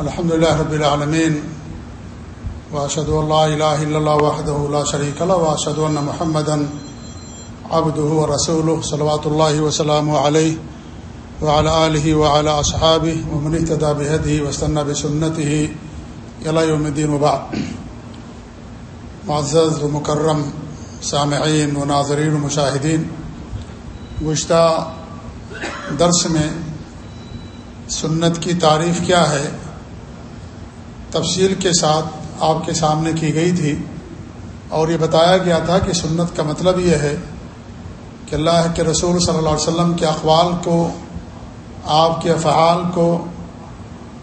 الحمد لله رب العالمين واشهد ان لا اله الا الله وحده لا شريك له واشهد ان محمدا عبده ورسوله صلوات الله وسلامه عليه وعلى اله وعلى اصحابه ومن اهتدى بهديه واستنى بسنته الى يوم الدين وبعد. معزز ومكرم سامعین و ناظرین و مشاہدین، گزشتہ درس میں سنت کی تعریف کیا ہے؟ تفصیل کے ساتھ آپ کے سامنے کی گئی تھی اور یہ بتایا گیا تھا کہ سنت کا مطلب یہ ہے کہ اللہ کے رسول صلی اللہ علیہ وسلم کے اقوال کو، آپ کے افعال کو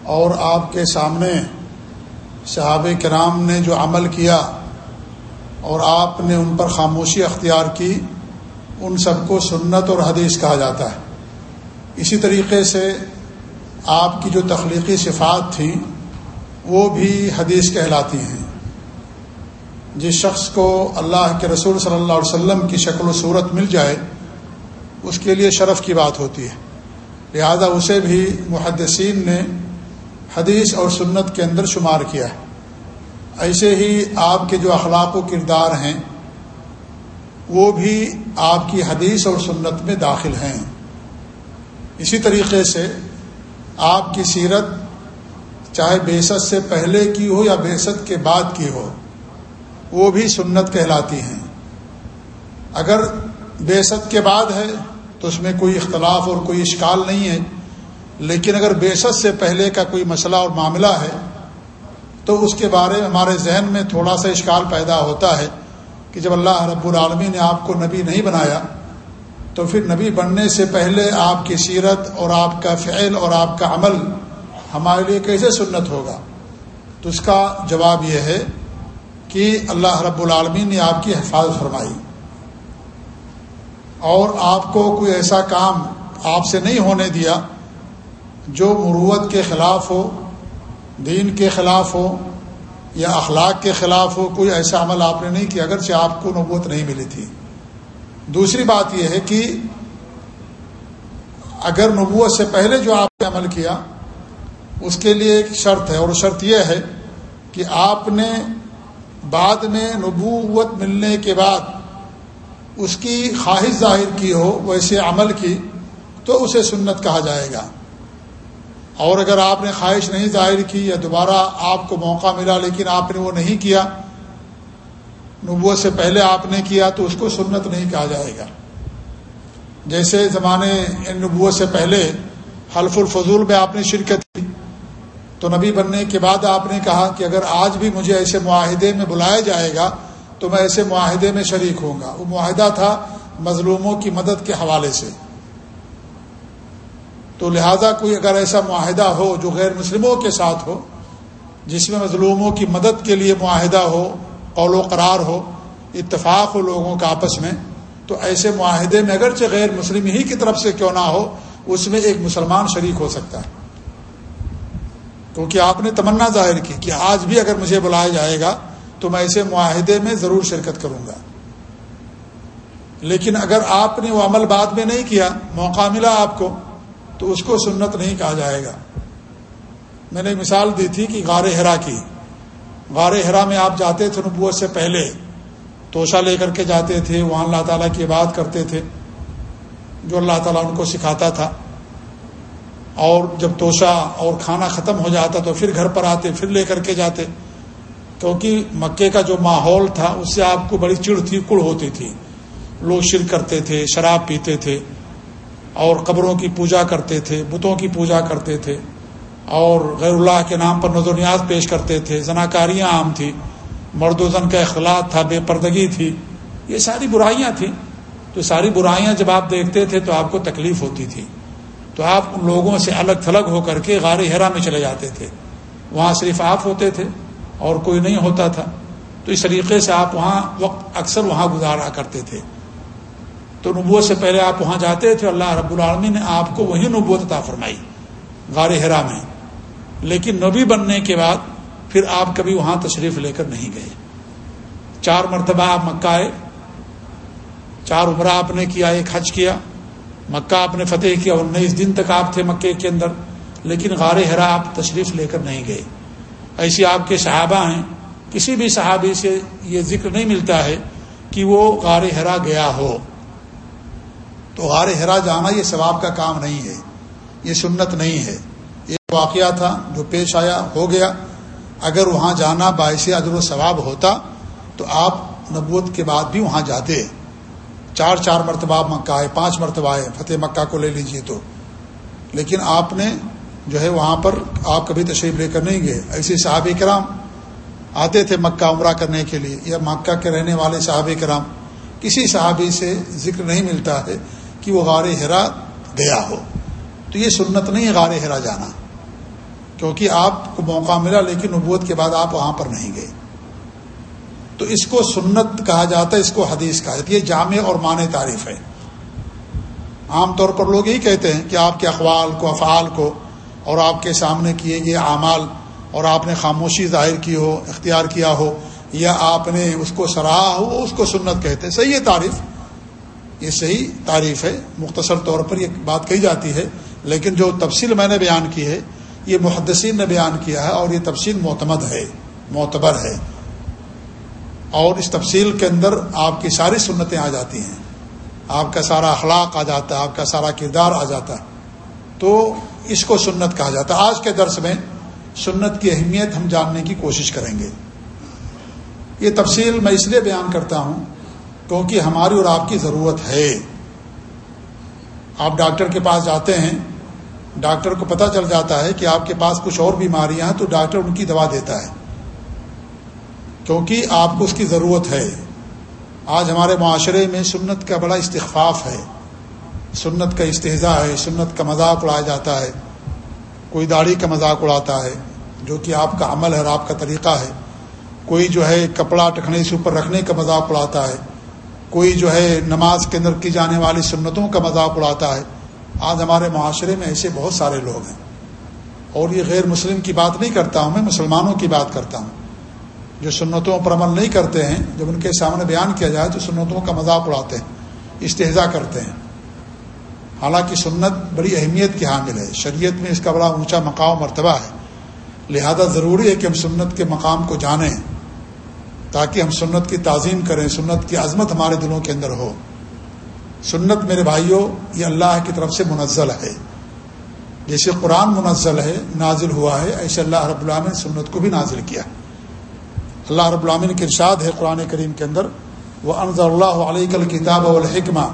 اور آپ کے سامنے صحابہ کرام نے جو عمل کیا اور آپ نے ان پر خاموشی اختیار کی، ان سب کو سنت اور حدیث کہا جاتا ہے۔ اسی طریقے سے آپ کی جو تخلیقی صفات تھیں وہ بھی حدیث کہلاتی ہیں۔ جس شخص کو اللہ کے رسول صلی اللہ علیہ وسلم کی شکل و صورت مل جائے، اس کے لیے شرف کی بات ہوتی ہے۔ لہذا اسے بھی محدثین نے حدیث اور سنت کے اندر شمار کیا ہے۔ ایسے ہی آپ کے جو اخلاق و کردار ہیں، وہ بھی آپ کی حدیث اور سنت میں داخل ہیں۔ اسی طریقے سے آپ کی سیرت چاہے بیست سے پہلے کی ہو یا بیست کے بعد کی ہو، وہ بھی سنت کہلاتی ہیں۔ اگر بیست کے بعد ہے تو اس میں کوئی اختلاف اور کوئی اشکال نہیں ہے، لیکن اگر بیست سے پہلے کا کوئی مسئلہ اور معاملہ ہے تو اس کے بارے میں ہمارے ذہن میں تھوڑا سا اشکال پیدا ہوتا ہے کہ جب اللہ رب العالمین نے آپ کو نبی نہیں بنایا، تو پھر نبی بننے سے پہلے آپ کی سیرت اور آپ کا فعل اور آپ کا عمل ہمارے لیے کیسے سنت ہوگا؟ تو اس کا جواب یہ ہے کہ اللہ رب العالمین نے آپ کی حفاظت فرمائی۔ اور آپ کو کوئی ایسا کام آپ سے نہیں ہونے دیا جو مروت کے خلاف ہو، دین کے خلاف ہو یا اخلاق کے خلاف ہو، کوئی ایسا عمل آپ نے نہیں کیا، اگرچہ آپ کو نبوت نہیں ملی تھی۔ دوسری بات یہ ہے کہ اگر نبوت سے پہلے جو آپ نے عمل کیا اس کے لیے ایک شرط ہے اور شرط یہ ہے کہ آپ نے بعد میں نبوت ملنے کے بعد اس کی خواہش ظاہر کی ہو، ویسے عمل کی، تو اسے سنت کہا جائے گا۔ اور اگر آپ نے خواہش نہیں ظاہر کی یا دوبارہ آپ کو موقع ملا لیکن آپ نے وہ نہیں کیا، نبوت سے پہلے آپ نے کیا تو اس کو سنت نہیں کہا جائے گا۔ جیسے زمانے، نبوت سے پہلے حلف الفضول میں آپ نے شرکت کی۔ تو نبی بننے کے بعد آپ نے کہا کہ اگر آج بھی مجھے ایسے معاہدے میں بلایا جائے گا تو میں ایسے معاہدے میں شریک ہوں گا۔ وہ معاہدہ تھا مظلوموں کی مدد کے حوالے سے۔ تو لہذا کوئی اگر ایسا معاہدہ ہو جو غیر مسلموں کے ساتھ ہو، جس میں مظلوموں کی مدد کے لیے معاہدہ ہو، قول و قرار ہو، اتفاق ہو لوگوں کا آپس میں، تو ایسے معاہدے میں اگرچہ غیر مسلم ہی کی طرف سے کیوں نہ ہو، اس میں ایک مسلمان شریک ہو سکتا ہے۔ کیونکہ آپ نے تمنا ظاہر کی کہ آج بھی اگر مجھے بلایا جائے گا تو میں ایسے معاہدے میں ضرور شرکت کروں گا۔ لیکن اگر آپ نے وہ عمل بعد میں نہیں کیا، موقع ملا آپ کو، تو اس کو سنت نہیں کہا جائے گا۔ میں نے مثال دی تھی کہ غار ہرا کی۔ غار ہرا میں آپ جاتے تھے نبوت سے پہلے، توشہ لے کر کے جاتے تھے، وہاں اللہ تعالیٰ کی بات کرتے تھے، جو اللہ تعالیٰ ان کو سکھاتا تھا۔ اور جب توشہ اور کھانا ختم ہو جاتا تو پھر گھر پر آتے، پھر لے کر کے جاتے۔ کیونکہ مکے کا جو ماحول تھا، اس سے آپ کو بڑی چڑ تھی، کڑ ہوتی تھی۔ لوگ شرک کرتے تھے، شراب پیتے تھے اور قبروں کی پوجا کرتے تھے، بتوں کی پوجا کرتے تھے اور غیر اللہ کے نام پر نظر نیاز پیش کرتے تھے۔ زناکاریاں عام تھیں مرد و زن کا اخلاق تھا، بے پردگی تھی۔ یہ ساری برائیاں تھیں۔ تو ساری برائیاں جب آپ دیکھتے تھے تو آپ کو تکلیف ہوتی تھی۔ تو آپ ان لوگوں سے الگ تھلگ ہو کر کے غار ہرا میں چلے جاتے تھے۔ وہاں صرف آپ ہوتے تھے اور کوئی نہیں ہوتا تھا۔ تو اس طریقے سے آپ وہاں وقت اکثر وہاں گزارا کرتے تھے۔ تو نبوت سے پہلے آپ وہاں جاتے تھے۔ اللہ رب العالمی نے آپ کو وہی نبوت عطا فرمائی غار ہرا میں۔ لیکن نبی بننے کے بعد پھر آپ کبھی وہاں تشریف لے کر نہیں گئے۔ چار مرتبہ آپ مکہ آئے۔ چار عمرہ آپ نے کیا، ایک حج کیا۔ مکہ آپ نے فتح کیا انیس دن تک آپ تھے مکے کے اندر، لیکن غار ہرا آپ تشریف لے کر نہیں گئے۔ ایسی آپ کے صحابہ ہیں، کسی بھی صحابی سے یہ ذکر نہیں ملتا ہے کہ وہ غار ہرا گیا ہو۔ تو غار ہرا جانا یہ ثواب کا کام نہیں ہے، یہ سنت نہیں ہے۔ یہ واقعہ تھا جو پیش آیا، ہو گیا۔ اگر وہاں جانا باعث ادر و ثواب ہوتا تو آپ نبوت کے بعد بھی وہاں جاتے۔ چار چار مرتبہ مکہ آئے، پانچ مرتبہ آئے، فتح مکہ کو لے لیجیے تو۔ لیکن آپ نے جو ہے وہاں پر آپ کبھی تشریف لے کر نہیں گئے۔ ایسے صحابہ کرام آتے تھے مکہ عمرہ کرنے کے لیے یا مکہ کے رہنے والے صحابہ کرام، کسی صحابی سے ذکر نہیں ملتا ہے کہ وہ غار ہرا گیا ہو۔ تو یہ سنت نہیں ہے غار ہرا جانا۔ کیونکہ آپ کو موقع ملا لیکن نبوت کے بعد آپ وہاں پر نہیں گئے۔ تو اس کو سنت کہا جاتا ہے، اس کو حدیث کہا جاتا ہے۔ یہ جامع اور معنی تعریف ہے۔ عام طور پر لوگ یہی کہتے ہیں کہ آپ کے اخوال کو، افعال کو اور آپ کے سامنے کیے گئے اعمال اور آپ نے خاموشی ظاہر کی ہو، اختیار کیا ہو، یا آپ نے اس کو سراہا ہو اس کو سنت کہتے ہیں۔ صحیح ہے تعریف۔ یہ صحیح تعریف ہے۔ مختصر طور پر یہ بات کہی جاتی ہے۔ لیکن جو تفصیل میں نے بیان کی ہے، یہ محدثین نے بیان کیا ہے اور یہ تفصیل معتمد ہے، معتبر ہے۔ اور اس تفصیل کے اندر آپ کی ساری سنتیں آ جاتی ہیں۔ آپ کا سارا اخلاق آ جاتا ہے، آپ کا سارا کردار آ جاتا ہے۔ تو اس کو سنت کہا جاتا ہے۔ آج کے درس میں سنت کی اہمیت ہم جاننے کی کوشش کریں گے۔ یہ تفصیل میں اس لیے بیان کرتا ہوں کیونکہ ہماری اور آپ کی ضرورت ہے۔ آپ ڈاکٹر کے پاس جاتے ہیں، ڈاکٹر کو پتہ چل جاتا ہے کہ آپ کے پاس کچھ اور بیماریاں ہیں تو ڈاکٹر ان کی دوا دیتا ہے۔ کیونکہ آپ کو اس کی ضرورت ہے۔ آج ہمارے معاشرے میں سنت کا بڑا استخفاف ہے۔ سنت کا استحضاء ہے، سنت کا مذاق اڑایا جاتا ہے۔ کوئی داڑھی کا مذاق اڑاتا ہے، جو کہ آپ کا عمل ہے اور آپ کا طریقہ ہے۔ کوئی جو ہے کپڑا ٹکنے سے اوپر رکھنے کا مذاق اڑاتا ہے۔ کوئی جو ہے نماز کے اندر کی جانے والی سنتوں کا مذاق اڑاتا ہے۔ آج ہمارے معاشرے میں ایسے بہت سارے لوگ ہیں۔ اور یہ غیر مسلم کی بات نہیں کرتا ہوں میں، مسلمانوں کی بات کرتا ہوں۔ جو سنتوں پر عمل نہیں کرتے ہیں، جب ان کے سامنے بیان کیا جائے تو سنتوں کا مذاق اڑاتے ہیں استحضا کرتے ہیں۔ حالانکہ سنت بڑی اہمیت کی حامل ہے۔ شریعت میں اس کا بڑا اونچا مقام مرتبہ ہے۔ لہذا ضروری ہے کہ ہم سنت کے مقام کو جانیں، تاکہ ہم سنت کی تعظیم کریں، سنت کی عظمت ہمارے دلوں کے اندر ہو۔ سنت میرے بھائیوں، یہ اللہ کی طرف سے منزل ہے۔ جیسے قرآن منزل ہے، نازل ہوا ہے، ایسے اللہ رب العالمین سنت کو بھی نازل کیا۔ ہے اللہ رب العامن کے ارشاد ہے قرآن کریم کے اندر وہ انضر اللہ علیہ کل کتاب الحکمہ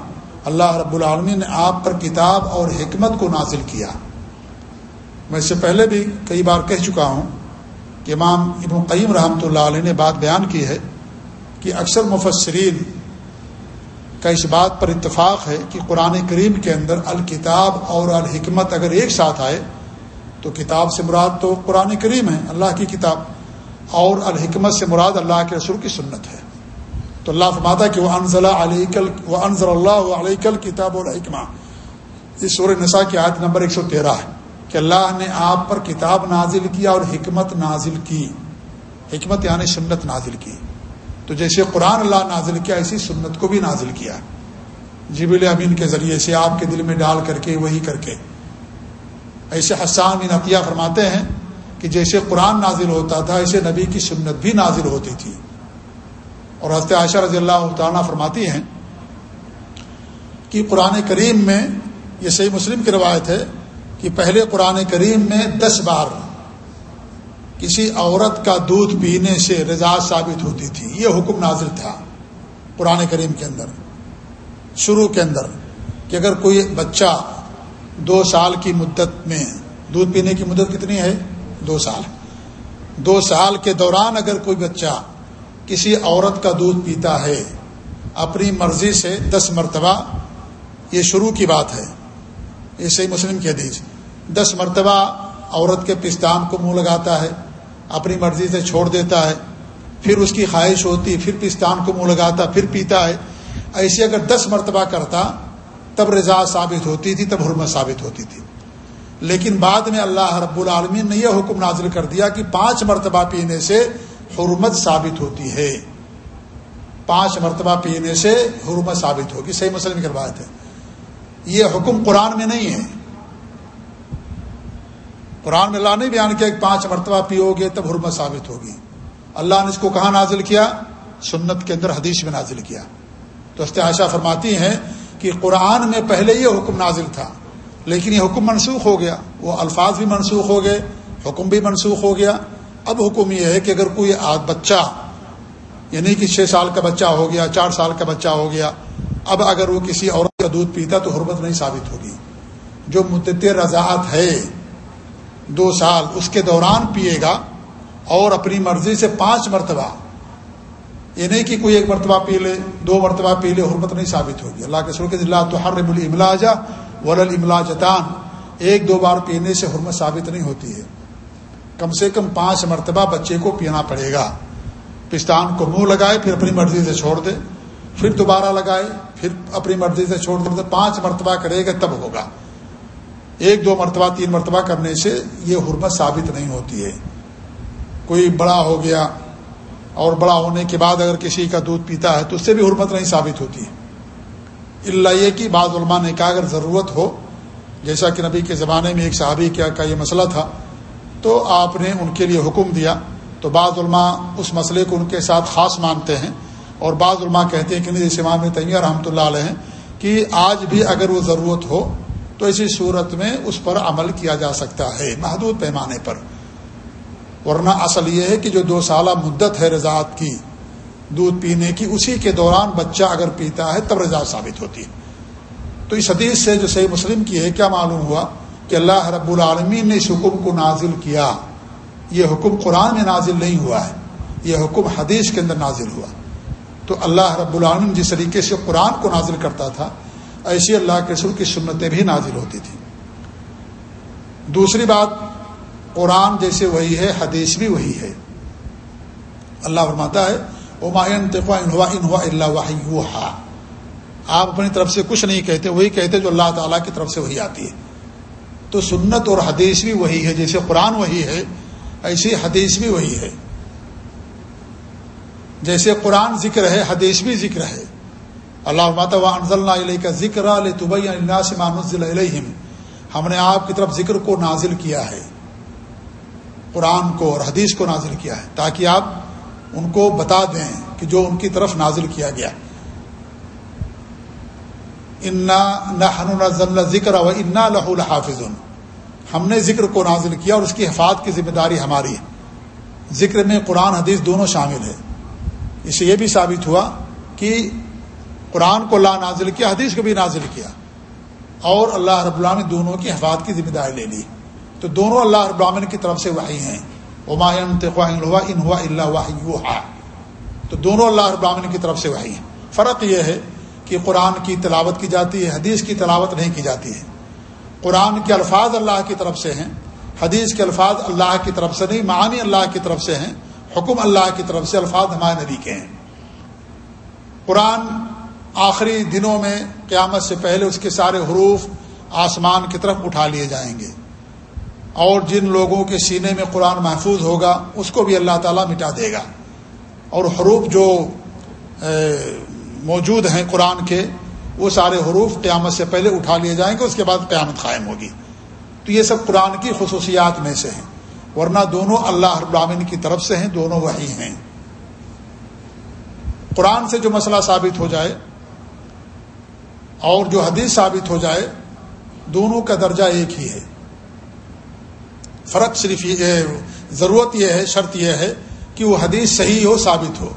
اللہ رب العالمین نے آپ پر کتاب اور حکمت کو نازل کیا۔ میں اس سے پہلے بھی کئی بار کہہ چکا ہوں کہ امام ابن قیم رحمۃ اللہ علیہ نے بات بیان کی ہے کہ اکثر مفسرین کا اس بات پر اتفاق ہے کہ قرآن کریم کے اندر الکتاب اور الحکمت اگر ایک ساتھ آئے تو کتاب سے مراد تو قرآن کریم ہے، اللہ کی کتاب۔ اور الحکمت سے مراد اللہ کے رسول کی سنت ہے۔ تو اللہ فرماتا کہ وہ انضل علیہ وہ انضر اللہ علیہ کل کتاب الحکمہ اس سور نسا کی عادت نمبر ایک سو تیرہ ہے کہ اللہ نے آپ پر کتاب نازل کیا اور حکمت نازل کی۔ حکمت یعنی سنت نازل کی۔ تو جیسے قرآن اللہ نازل کیا، اسی سنت کو بھی نازل کیا۔ جب امین کے ذریعے سے آپ کے دل میں ڈال کر کے، وہی کر کے۔ ایسے حسان بن عطیہ فرماتے ہیں کہ جیسے قرآن نازل ہوتا تھا، ایسے نبی کی سنت بھی نازل ہوتی تھی۔ اور حضرت عائشہ رضی اللہ تعالیٰ فرماتی ہیں کہ قرآن کریم میں یہ صحیح مسلم کی روایت ہے کہ پہلے قرآن کریم میں دس بار کسی عورت کا دودھ پینے سے رضا ثابت ہوتی تھی۔ یہ حکم نازل تھا قرآن کریم کے اندر، شروع کے اندر کہ اگر کوئی بچہ دو سال کی مدت میں دودھ پینے کی مدت کتنی ہے؟ دو سال۔ دو سال کے دوران اگر کوئی بچہ کسی عورت کا دودھ پیتا ہے، اپنی مرضی سے دس مرتبہ، یہ شروع کی بات ہے۔ یہ صحیح مسلم کی حدیث۔ دس مرتبہ عورت کے پستان کو منہ لگاتا ہے، اپنی مرضی سے چھوڑ دیتا ہے، پھر اس کی خواہش ہوتی، پھر پستان کو منہ لگاتا، پھر پیتا ہے۔ ایسے اگر دس مرتبہ کرتا، تب رضا ثابت ہوتی تھی، تب حرمت ثابت ہوتی تھی۔ لیکن بعد میں اللہ رب العالمین نے یہ حکم نازل کر دیا کہ پانچ مرتبہ پینے سے حرمت ثابت ہوتی ہے۔ پانچ مرتبہ پینے سے حرمت ثابت ہوگی۔ صحیح مسلم کی بات ہے۔ یہ حکم قرآن میں نہیں ہے۔ قرآن میں اللہ نے بیان کیا کہ پانچ مرتبہ پیو گے تب حرمت ثابت ہوگی۔ اللہ نے اس کو کہاں نازل کیا؟ سنت کے اندر حدیث میں نازل کیا۔ تو استعشہ فرماتی ہیں کہ قرآن میں پہلے یہ حکم نازل تھا۔ لیکن یہ حکم منسوخ ہو گیا۔ وہ الفاظ بھی منسوخ ہو گئے، حکم بھی منسوخ ہو گیا۔ اب حکم یہ ہے کہ اگر کوئی بچہ یعنی کہ چھ سال کا بچہ ہو گیا، چار سال کا بچہ ہو گیا، اب اگر وہ کسی عورت کا دودھ پیتا تو حرمت نہیں ثابت ہوگی۔ جو مدت رضاعت ہے، دو سال، اس کے دوران پیے گا اور اپنی مرضی سے پانچ مرتبہ یہ نہیں کہ کوئی ایک مرتبہ پی لے، دو مرتبہ پی لے، حرمت نہیں ثابت ہوگی۔ اللہ کے سر اللہ تو ہر املا جا ولل املا جتان ایک دو بار پینے سے حرمت ثابت نہیں ہوتی ہے۔ کم سے کم پانچ مرتبہ بچے کو پینا پڑے گا۔ پستان کو منہ لگائے، پھر اپنی مرضی سے چھوڑ دے۔ پھر دوبارہ لگائے، پھر اپنی مرضی سے چھوڑ دے۔ مطلب پانچ مرتبہ کرے گا، تب ہوگا۔ ایک دو مرتبہ، تین مرتبہ کرنے سے یہ حرمت ثابت نہیں ہوتی ہے۔ کوئی بڑا ہو گیا اور بڑا ہونے کے بعد اگر کسی کا دودھ پیتا ہے تو اس سے بھی حرمت نہیں ثابت ہوتی۔ ہے اللہ یہ کہ بعض علماء نے کہا اگر ضرورت ہو، جیسا کہ نبی کے زمانے میں ایک صحابی کیا کا یہ مسئلہ تھا، تو آپ نے ان کے لیے حکم دیا۔ تو بعض علماء اس مسئلے کو ان کے ساتھ خاص مانتے ہیں اور بعض علماء کہتے ہیں کہ نہیں، جیسے امام تیمیہ رحمۃ اللہ علیہ ہیں کہ آج بھی اگر وہ ضرورت ہو، تو اسی صورت میں اس پر عمل کیا جا سکتا ہے محدود پیمانے پر۔ ورنہ اصل یہ ہے کہ جو دو سالہ مدت ہے رضاعت کی دودھ پینے کی، اسی کے دوران بچہ اگر پیتا ہے تب رضاعت ثابت ہوتی ہے۔ تو اس حدیث سے جو صحیح مسلم کی ہے، کیا معلوم ہوا کہ اللہ رب العالمین نے اس حکم کو نازل کیا؟ یہ حکم قرآن میں نازل نہیں ہوا ہے، یہ حکم حدیث کے اندر نازل ہوا۔ تو اللہ رب العالمین جس طریقے سے قرآن کو نازل کرتا تھا، ایسی اللہ کے رسول کی سنتیں بھی نازل ہوتی تھیں۔ دوسری بات، قرآن جیسے وہی ہے، حدیث بھی وہی ہے۔ اللہ فرماتا ہے اللہ آپ اپنی طرف سے کچھ نہیں کہتے، وہی کہتے جو اللہ تعالیٰ کی طرف سے وہی آتی ہے۔ تو سنت اور حدیث بھی وہی ہے، جیسے قرآن وہی ہے، ایسی حدیث بھی وہی ہے۔ جیسے قرآن ذکر ہے، حدیث بھی ذکر ہے۔ اللہ ماتا انضل علیہ کا ذکر علیہم ہم نے آپ کی طرف ذکر کو نازل کیا ہے۔ قرآن کو اور حدیث کو نازل کیا ہے، تاکہ آپ ان کو بتا دیں کہ جو ان کی طرف نازل کیا گیا۔ انا ذکر و انا لہ الحافظ ہم نے ذکر کو نازل کیا اور اس کی حفاظت کی ذمہ داری ہماری ہے۔ ذکر میں قرآن، حدیث دونوں شامل ہے اسے یہ بھی ثابت ہوا کہ قرآن کو اللہ نازل کیا، حدیث کو بھی نازل کیا۔ اور اللہ رب العالمین دونوں کی حفاظت کی ذمہ داری لے لی۔ تو دونوں اللہ رب العالمین کی طرف سے وحی ہیں۔ عماً ان اللہ تو دونوں اللہ رب العالمین کی طرف سے وحی ہیں۔ فرق یہ ہے کہ قرآن کی تلاوت کی جاتی ہے، حدیث کی تلاوت نہیں کی جاتی ہے۔ قرآن کے الفاظ اللہ کی طرف سے ہیں، حدیث کے الفاظ اللہ کی طرف سے نہیں، معانی اللہ کی طرف سے ہیں، حکم اللہ کی طرف سے الفاظ ہمارے نبی کے ہیں۔ قرآن آخری دنوں میں قیامت سے پہلے اس کے سارے حروف آسمان کی طرف اٹھا لیے جائیں گے۔ اور جن لوگوں کے سینے میں قرآن محفوظ ہوگا، اس کو بھی اللہ تعالیٰ مٹا دے گا۔ اور حروف جو موجود ہیں قرآن کے، وہ سارے حروف قیامت سے پہلے اٹھا لیے جائیں گے، اس کے بعد قیامت قائم ہوگی۔ تو یہ سب قرآن کی خصوصیات میں سے ہیں۔ ورنہ دونوں اللہ ابراہین کی طرف سے ہیں، دونوں وہی ہیں۔ قرآن سے جو مسئلہ ثابت ہو جائے اور جو حدیث ثابت ہو جائے، دونوں کا درجہ ایک ہی ہے۔ فرق صرف یہ ضرورت یہ ہے، شرط یہ ہے کہ وہ حدیث صحیح ہو، ثابت ہو۔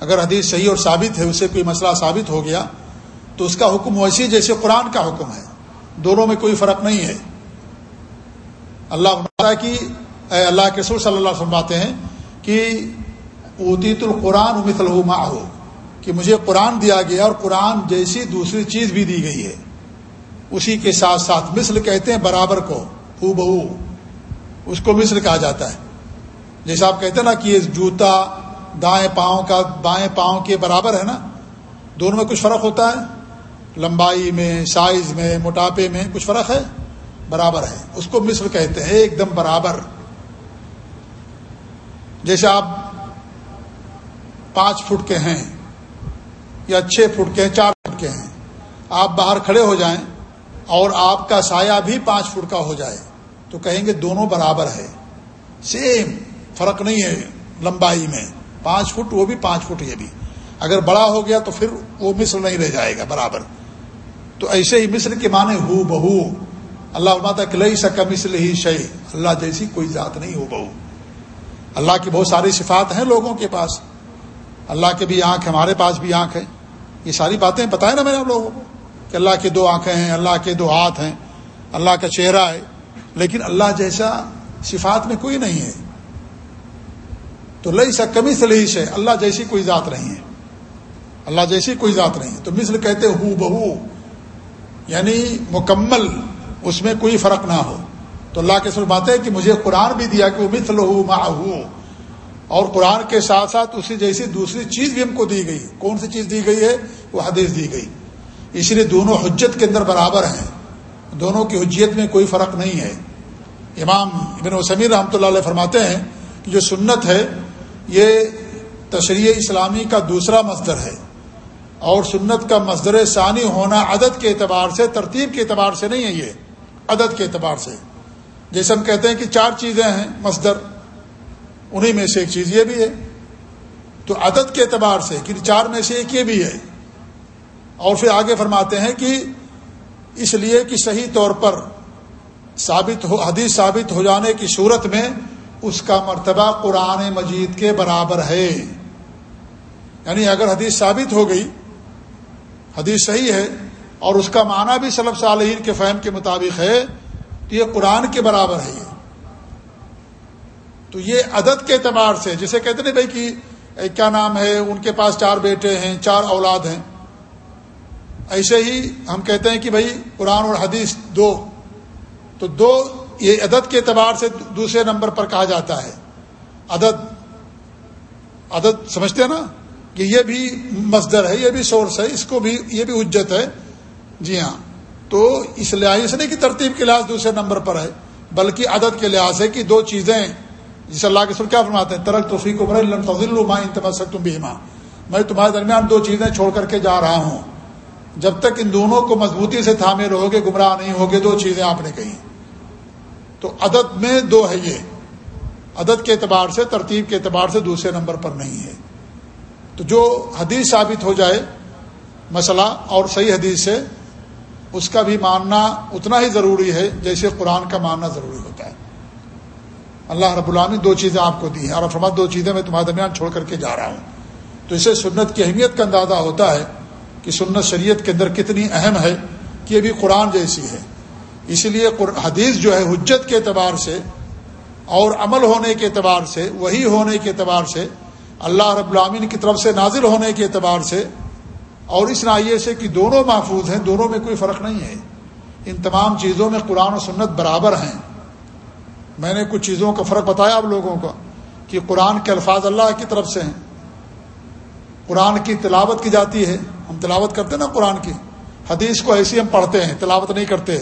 اگر حدیث صحیح اور ثابت ہے، اسے کوئی مسئلہ ثابت ہو گیا، تو اس کا حکم ویسی جیسے قرآن کا حکم ہے۔ دونوں میں کوئی فرق نہیں ہے۔ اللہ کی اللہ کے سر صلی اللہ فرماتے ہیں کہ ادیت القرآن مثل ہو کہ مجھے قرآن دیا گیا اور قرآن جیسی دوسری چیز بھی دی گئی ہے۔ اسی کے ساتھ ساتھ مثل کہتے ہیں برابر کو، ہو بہو۔ اس کو مصر کہا جاتا ہے۔ جیسا آپ کہتے ہیں نا کہ یہ جوتا دائیں پاؤں کا بائیں پاؤں کے برابر ہے نا، دونوں میں کچھ فرق ہوتا ہے۔ لمبائی میں، سائز میں، موٹاپے میں کچھ فرق ہے، برابر ہے۔ اس کو مصر کہتے ہیں، ایک دم برابر۔ جیسے آپ پانچ فٹ کے ہیں یا چھ فٹ کے ہیں، چار فٹ کے ہیں، آپ باہر کھڑے ہو جائیں اور آپ کا سایہ بھی پانچ فٹ کا ہو جائے۔ تو کہیں گے دونوں برابر ہے۔ سیم فرق نہیں ہے لمبائی میں۔ پانچ فٹ، وہ بھی پانچ فٹ یہ بھی۔ اگر بڑا ہو گیا تو پھر وہ مصر نہیں رہ جائے گا، برابر۔ تو ایسے ہی مصر کے معنی ہو بہو اللہ کلئی سکا مصر ہی شے اللہ جیسی کوئی ذات نہیں ہو بہو اللہ کی بہت ساری صفات ہیں لوگوں کے پاس۔ اللہ کے بھی آنکھ، ہمارے پاس بھی آنکھ ہے۔ یہ ساری باتیں بتائیں نا میں نے آپ لوگوں کو کہ اللہ کے دو آنکھیں ہیں، اللہ کے دو ہاتھ ہیں۔ اللہ کا چہرہ ہے۔ لیکن اللہ جیسا صفات میں کوئی نہیں ہے، تو لئی سا کمی سے لئی سے اللہ جیسی کوئی ذات نہیں ہے۔ اللہ جیسی کوئی ذات نہیں ہے۔ تو مثل کہتے ہو بہو یعنی مکمل، اس میں کوئی فرق نہ ہو۔ تو اللہ کے سر بات ہے کہ مجھے قرآن بھی دیا کہ وہ مثل ہو ما اور قرآن کے ساتھ ساتھ اسی جیسی دوسری چیز بھی ہم کو دی گئی۔ کون سی چیز دی گئی ہے؟ وہ حدیث دی گئی۔ اس لیے دونوں حجت کے اندر برابر ہیں۔ دونوں کی حجیت میں کوئی فرق نہیں ہے۔ امام ابن وسمیر رحمۃ اللہ علیہ فرماتے ہیں کہ جو سنت ہے، یہ تشریح اسلامی کا دوسرا مصدر ہے۔ اور سنت کا مصدر ثانی ہونا عدد کے اعتبار سے، ترتیب کے اعتبار سے نہیں ہے یہ۔ عدد کے اعتبار سے۔ جیسے ہم کہتے ہیں کہ چار چیزیں ہیں مصدر، انہی میں سے ایک چیز یہ بھی ہے۔ تو عدد کے اعتبار سے، کہ چار میں سے ایک یہ بھی ہے۔ اور پھر آگے فرماتے ہیں کہ اس لیے کہ صحیح طور پر ثابت ہو حدیث ثابت ہو جانے کی صورت میں اس کا مرتبہ قرآن مجید کے برابر ہے۔ یعنی اگر حدیث ثابت ہو گئی، حدیث صحیح ہے اور اس کا معنی بھی صلب صالحین کے فہم کے مطابق ہے، تو یہ قرآن کے برابر ہے۔ یہ تو یہ عدد کے اعتبار سے، جسے کہتے ہیں بھائی کہ کیا نام ہے، ان کے پاس چار بیٹے ہیں، چار اولاد ہیں۔ ایسے ہی ہم کہتے ہیں کہ بھائی قرآن اور حدیث دو، تو دو، یہ عدد کے اعتبار سے دوسرے نمبر پر کہا جاتا ہے۔ عدد عدد سمجھتے ہیں نا؟ کہ یہ بھی مصدر ہے، یہ بھی سورس ہے، اس کو بھی، یہ بھی اجت ہے۔ جی ہاں تو اس لحاظ سے نہیں کہ ترتیب کے لحاظ دوسرے نمبر پر ہے، بلکہ عدد کے لحاظ سے کہ دو چیزیں، جس اللہ کے سر کیا فرماتے ہیں؟ ترک توفیق عمر تم بھی میں تمہارے درمیان دو چیزیں چھوڑ کر کے جا رہا ہوں۔ جب تک ان دونوں کو مضبوطی سے تھامے رہو گے، گمراہ نہیں ہوگے دو چیزیں آپ نے کہی تو عدد میں دو ہے یہ۔ عدد کے اعتبار سے، ترتیب کے اعتبار سے دوسرے نمبر پر نہیں ہے۔ تو جو حدیث ثابت ہو جائے، مسئلہ اور صحیح حدیث سے، اس کا بھی ماننا اتنا ہی ضروری ہے جیسے قرآن کا ماننا ضروری ہوتا ہے۔ اللہ رب العامی دو چیزیں آپ کو دی ہیں۔ اور فرمات دو چیزیں میں تمہارے درمیان چھوڑ کر کے جا رہا ہوں۔ تو اسے سنت کی اہمیت کا اندازہ ہوتا ہے۔ کہ سنت شریعت کے اندر کتنی اہم ہے کہ یہ بھی قرآن جیسی ہے۔ اسی لیے حدیث جو ہے حجت کے اعتبار سے اور عمل ہونے کے اعتبار سے وہی ہونے کے اعتبار سے، اللہ رب العامین کی طرف سے نازل ہونے کے اعتبار سے اور اس نائیے سے کہ دونوں محفوظ ہیں، دونوں میں کوئی فرق نہیں ہے۔ ان تمام چیزوں میں قرآن و سنت برابر ہیں۔ میں نے کچھ چیزوں کا فرق بتایا آپ لوگوں کا کہ قرآن کے الفاظ اللہ کی طرف سے ہیں۔ قرآن کی تلاوت کی جاتی ہے۔ تلاوت کرتے ہیں نا قرآن کی؟ حدیث کو ایسی ہم پڑھتے ہیں، تلاوت نہیں کرتے۔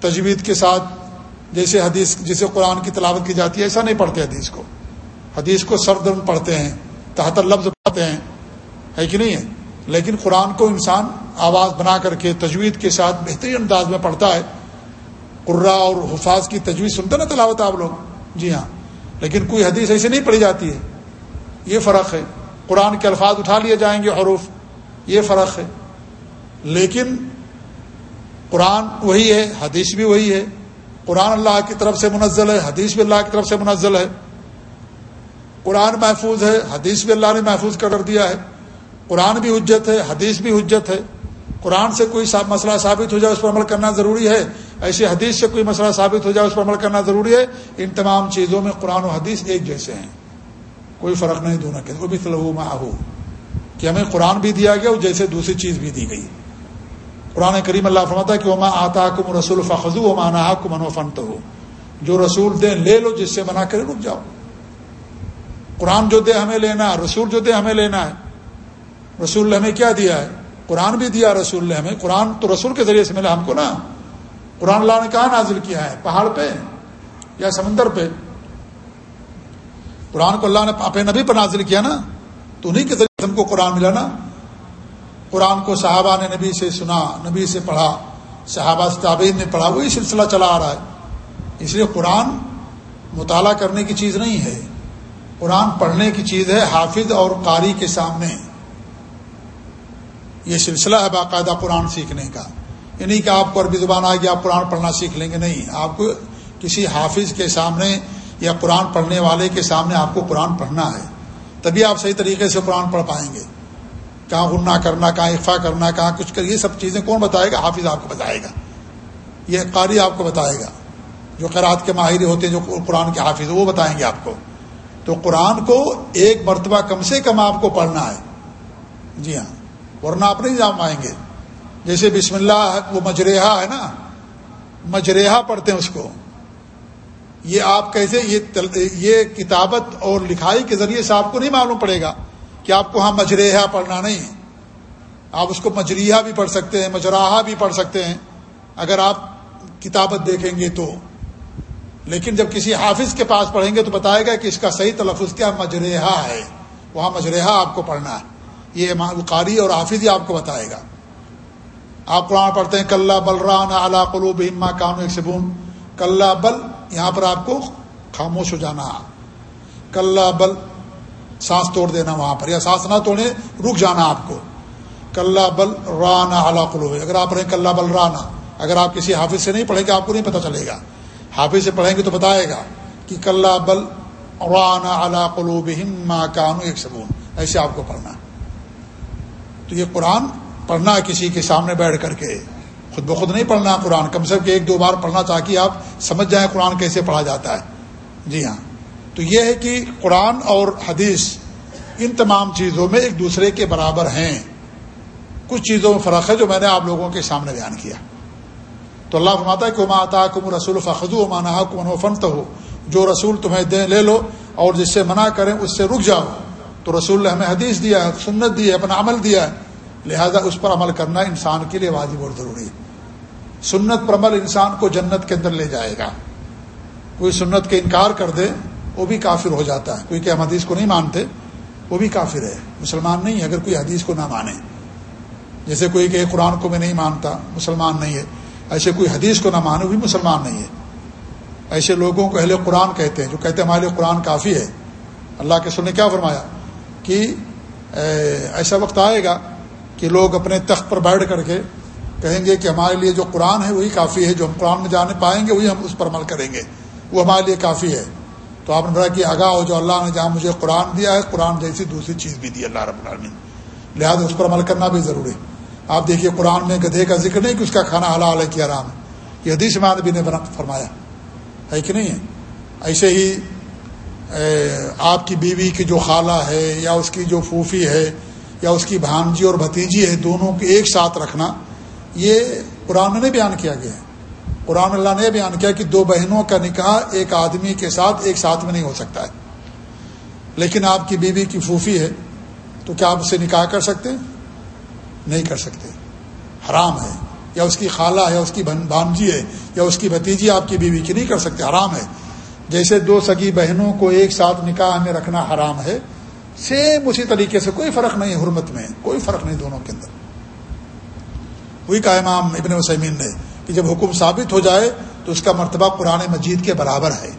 تجوید کے ساتھ جیسے حدیث جسے قرآن کی تلاوت کی جاتی ہے، ایسا نہیں پڑھتے حدیث کو۔ حدیث کو سردرم پڑھتے ہیں، تحت لفظ پڑھتے ہیں۔ ہے کہ نہیں ہے؟ لیکن قرآن کو انسان آواز بنا کر کے تجوید کے ساتھ بہترین انداز میں پڑھتا ہے۔ قرا اور حفاظ کی تجویز سنتے نا تلاوت آپ لوگ؟ جی ہاں۔ لیکن کوئی حدیث ایسے نہیں پڑھی جاتی ہے۔ یہ فرق ہے۔ قرآن کے الفاظ اٹھا لیے جائیں گے، حروف یہ فرق ہے۔ لیکن قرآن وہی ہے، حدیث بھی وہی ہے۔ قرآن اللہ کی طرف سے منزل ہے، حدیث بھی اللہ کی طرف سے منزل ہے۔ قرآن محفوظ ہے، حدیث بھی اللہ نے محفوظ کر دیا ہے۔ قرآن بھی حجت ہے، حدیث بھی حجت ہے۔ قرآن سے کوئی مسئلہ ثابت ہو جائے اس پر عمل کرنا ضروری ہے۔ ایسی حدیث سے کوئی مسئلہ ثابت ہو جائے اس پر عمل کرنا ضروری ہے۔ ان تمام چیزوں میں قرآن و حدیث ایک جیسے ہیں۔ کوئی فرق نہیں دونوں کے۔ وہ بھی فلو ہو کہ ہمیں قرآن بھی دیا گیا اور جیسے دوسری چیز بھی دی گئی۔ قرآن کریم اللہ فرماتا کہ وما آتا کم رسول فخو وما نا کم منو فنت ہو جو رسول دیں، لے لو، جس سے منع کرے، رک جاؤ۔ قرآن جو دے، ہمیں لینا ہے۔ رسول جو دے، ہمیں لینا ہے۔ رسول نے ہمیں کیا دیا ہے؟ قرآن بھی دیا، رسول نے ہمیں۔ قرآن تو رسول کے ذریعے سے ملا ہم کو نا۔ قرآن اللہ نے کہاں نازل کیا ہے؟ پہاڑ پہ یا سمندر پہ؟ قرآن کو اللہ نے اپنے نبی پر نازل کیا نا۔ تو انہیں کے ذریعے ہم کو قرآن ملا نا؟ قرآن کو صحابہ نے نبی سے سنا، نبی سے پڑھا، صحابہ سے تعبین نے پڑھا، وہی سلسلہ چلا آ رہا ہے۔ اس لیے قرآن مطالعہ کرنے کی چیز نہیں ہے۔ قرآن پڑھنے کی چیز ہے حافظ اور قاری کے سامنے۔ یہ سلسلہ ہے باقاعدہ قرآن سیکھنے کا۔ یہ نہیں کہ آپ کو عربی زبان آ گیا آپ قرآن پڑھنا سیکھ لیں گے، نہیں۔ آپ کو کسی حافظ کے سامنے یا قرآن پڑھنے والے کے سامنے آپ کو قرآن پڑھنا ہے۔ تبھی آپ صحیح طریقے سے قرآن پڑھ پائیں گے۔ کہاں غنہ کرنا، کہاں اقفا کرنا، کہاں کچھ کر، یہ سب چیزیں کون بتائے گا؟ حافظ آپ کو بتائے گا۔ یہ قاری آپ کو بتائے گا۔ جو قرآد کے ماہر ہوتے ہیں، جو قرآن کے حافظ وہ بتائیں گے آپ کو۔ تو قرآن کو ایک مرتبہ کم سے کم آپ کو پڑھنا ہے۔ جی ہاں ورنہ آپ نہیں جان پائیں گے۔ جیسے بسم اللہ، وہ مجرحا ہے نا۔ مجرحا پڑھتے ہیں اس کو۔ یہ آپ کیسے یہ کتابت اور لکھائی کے ذریعے سے آپ کو نہیں معلوم پڑے گا کہ آپ کو ہاں مجرحا پڑھنا نہیں آپ اس کو مجریحا بھی پڑھ سکتے ہیں مجراحا بھی پڑھ سکتے ہیں۔ اگر آپ کتابت دیکھیں گے تو۔ لیکن جب کسی حافظ کے پاس پڑھیں گے تو بتائے گا کہ اس کا صحیح تلفظ کیا مجرحا ہے۔ وہاں مجرحا آپ کو پڑھنا ہے۔ یہ قاری اور حافظ ہی آپ کو بتائے گا۔ آپ قرآن پڑھتے ہیں کلّہ بلران اعلیٰ قلوب اما کام ایک سبون کلّہ بل، یہاں پر آپ کو خاموش ہو جانا۔ کلّہ بل، سانس توڑ دینا وہاں پر، یا سانس نہ توڑے رک جانا آپ کو۔ کلّہ بل رانا اعلیٰ قلوب اگر آپ رہیں کلّہ بل رانا، اگر آپ کسی حافظ سے نہیں پڑھیں گے، آپ کو نہیں پتہ چلے گا۔ حافظ سے پڑھیں گے تو بتائے گا کہ کلّہ بل رانا اعلیٰ قلوب کانو ایک سبون ایسے آپ کو پڑھنا۔ تو یہ قرآن پڑھنا ہے کسی کے سامنے بیٹھ کر کے۔ خود بخود نہیں پڑھنا قرآن، کم سے کم ایک دو بار پڑھنا تاکہ آپ سمجھ جائیں قرآن کیسے پڑھا جاتا ہے۔ جی ہاں۔ تو یہ ہے کہ قرآن اور حدیث ان تمام چیزوں میں ایک دوسرے کے برابر ہیں۔ کچھ چیزوں میں فرق ہے جو میں نے آپ لوگوں کے سامنے بیان کیا۔ تو اللہ فرماتا ہے کہ عما آتا کم رسول فخو امانا کم فنت ہو جو رسول تمہیں دیں لے لو اور جس سے منع کریں اس سے رک جاؤ۔ تو رسول نے ہمیں حدیث دیا ہے، سنت دی ہے، اپنا عمل دیا ہے۔ لہذا اس پر عمل کرنا انسان کے لیے واجب اور ضروری ہے۔ سنت پر عمل انسان کو جنت کے اندر لے جائے گا۔ کوئی سنت کے انکار کر دے، وہ بھی کافر ہو جاتا ہے۔ کوئی کہ ہم حدیث کو نہیں مانتے، وہ بھی کافر ہے۔ مسلمان نہیں ہے اگر کوئی حدیث کو نہ مانے۔ جیسے کوئی کہ قرآن کو میں نہیں مانتا، مسلمان نہیں ہے۔ ایسے کوئی حدیث کو نہ مانے، وہ بھی مسلمان نہیں ہے۔ ایسے لوگوں کو اہل قرآن کہتے ہیں، جو کہتے ہیں ہمارے لیے قرآن کافی ہے۔ اللہ کے سن نے کیا فرمایا؟ کہ ایسا وقت آئے گا کہ لوگ اپنے تخت پر بیٹھ کر کے کہیں گے کہ ہمارے لیے جو قرآن ہے وہی کافی ہے، جو ہم قرآن میں جانے پائیں گے، وہی ہم اس پر عمل کریں گے۔ وہ ہمارے لیے کافی ہے۔ تو آپ نے بڑا کہ آگاہ ہو جو اللہ نے جہاں مجھے قرآن دیا ہے، قرآن جیسی دوسری چیز بھی دی اللہ رب العالمین۔ لہٰذا اس پر عمل کرنا بھی ضروری ہے۔ آپ دیکھیے قرآن میں گدھے کا ذکر نہیں کہ اس کا کھانا حلال ہے کہ آرام ہے۔ یہ حدیث میں نبی نے فرمایا۔ ہے کہ نہیں ہے؟ ایسے ہی آپ کی بیوی کی جو خالہ ہے یا اس کی جو پھوفھی ہے یا اس کی بھانجی اور بھتیجی ہے، دونوں کو ایک ساتھ رکھنا یہ قرآن نے بیان کیا گیا ہے۔ قرآن اللہ نے بیان کیا کہ دو بہنوں کا نکاح ایک آدمی کے ساتھ ایک ساتھ میں نہیں ہو سکتا ہے۔ لیکن آپ کی بیوی کی پھوفھی ہے، تو کیا آپ اسے نکاح کر سکتے نہیں کر سکتے۔ حرام ہے۔ یا اس کی خالہ ہے، یا اس کی بھانجی ہے، یا اس کی بھتیجی آپ کی بیوی کی نہیں کر سکتے، حرام ہے۔ جیسے دو سگی بہنوں کو ایک ساتھ نکاح میں رکھنا حرام ہے سیم اسی طریقے سے کوئی فرق نہیں حرمت میں، کوئی فرق نہیں دونوں کے اندر۔ وہی کہا امام ابن وسیمین نے کہ جب حکم ثابت ہو جائے تو اس کا مرتبہ قرآن مجید کے برابر ہے۔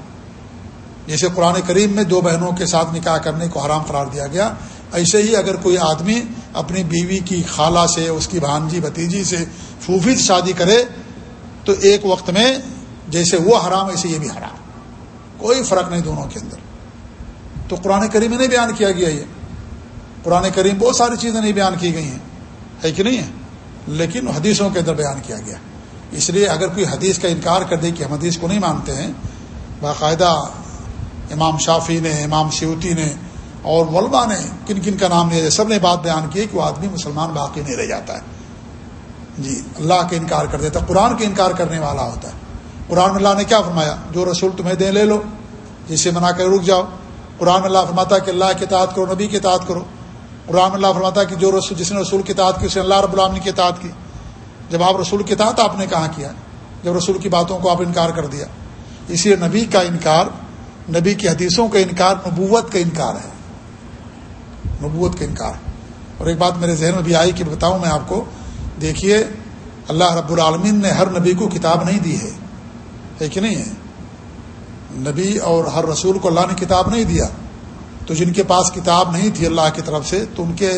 جیسے قرآن کریم میں دو بہنوں کے ساتھ نکاح کرنے کو حرام قرار دیا گیا، ایسے ہی اگر کوئی آدمی اپنی بیوی کی خالہ سے، اس کی بھانجی بتیجی سے پھوفی شادی کرے تو ایک وقت میں جیسے وہ حرام، ایسے یہ بھی حرام۔ کوئی فرق نہیں دونوں کے اندر۔ تو قرآن کریم میں نہیں بیان کیا گیا یہ۔ قرآن کریم بہت ساری چیزیں نہیں بیان کی گئی ہیں۔ ہے کہ نہیں ہے؟ لیکن حدیثوں کے اندر بیان کیا گیا۔ اس لیے اگر کوئی حدیث کا انکار کر دے کہ ہم حدیث کو نہیں مانتے ہیں، باقاعدہ امام شافی نے، امام سیوتی نے اور مولما نے کن کن کا نام لیا سب نے بات بیان کی کہ وہ آدمی مسلمان باقی نہیں رہ جاتا ہے۔ جی اللہ کے انکار کر دیتا قرآن کے انکار کرنے والا ہوتا ہے۔ قرآن اللہ نے کیا فرمایا؟ جو رسول تمہیں دیں لے لو جسے منا کر رک جاؤ۔ قرآن اللہ فرماتا کہ اللہ کی اطاعت کرو، نبی کی اطاعت کرو۔ قرآن اللہ فرماتا کہ جو رسول جس نے رسول کی اطاعت کی، اس نے اللہ رب العالمین کی اطاعت کی۔ جب آپ رسول کی اطاعت آپ نے کہاں کیا؟ جب رسول کی باتوں کو آپ انکار کر دیا۔ اسی لیے نبی کا انکار، نبی کی حدیثوں کا انکار نبوت کا انکار ہے۔ نبوت کا انکار۔ اور ایک بات میرے ذہن میں بھی آئی کہ بتاؤں میں آپ کو۔ دیکھیے، اللہ رب العالمین نے ہر نبی کو کتاب نہیں دی ہے کہ نہیں ہے؟ نبی اور ہر رسول کو اللہ نے کتاب نہیں دیا۔ تو جن کے پاس کتاب نہیں تھی اللہ کی طرف سے، تو ان کے